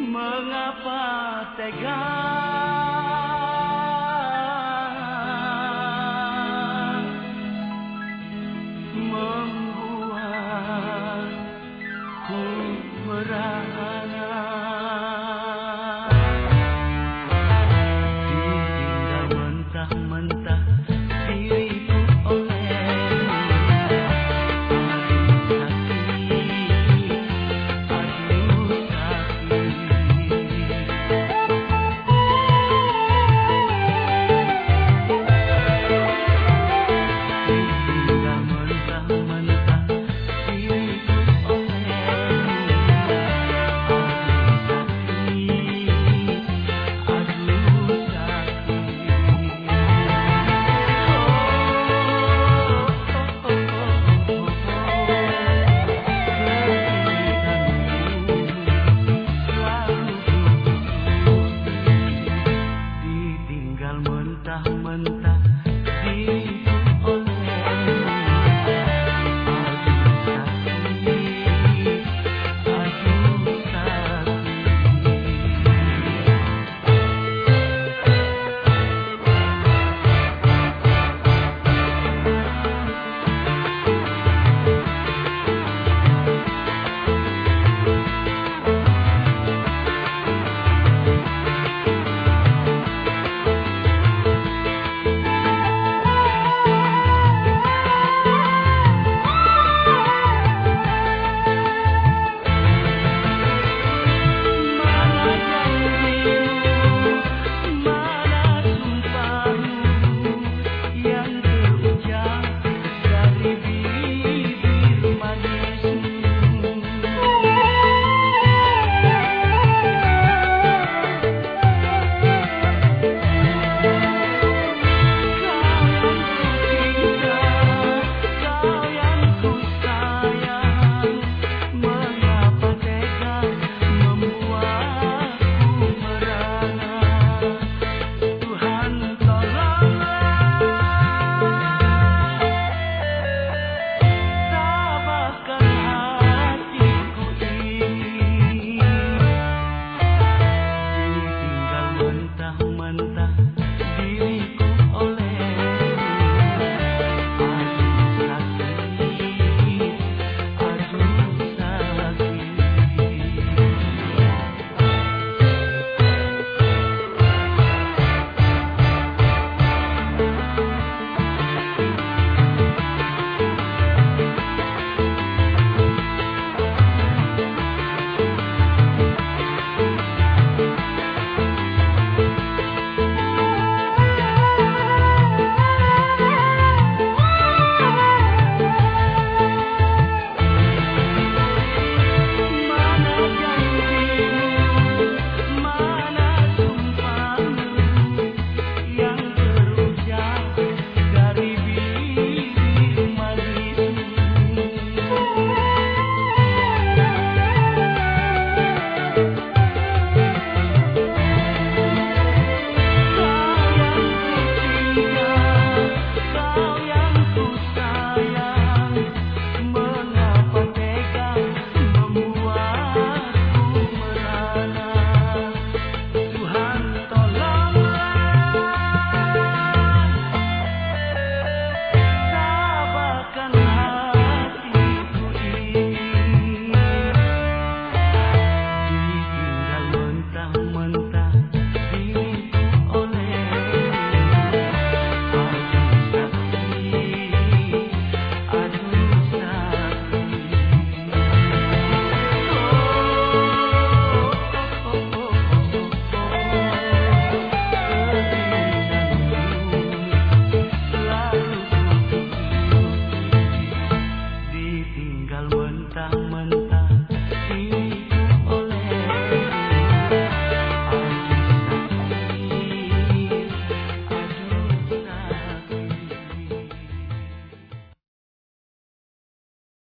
mengapa tega? Membuatku merana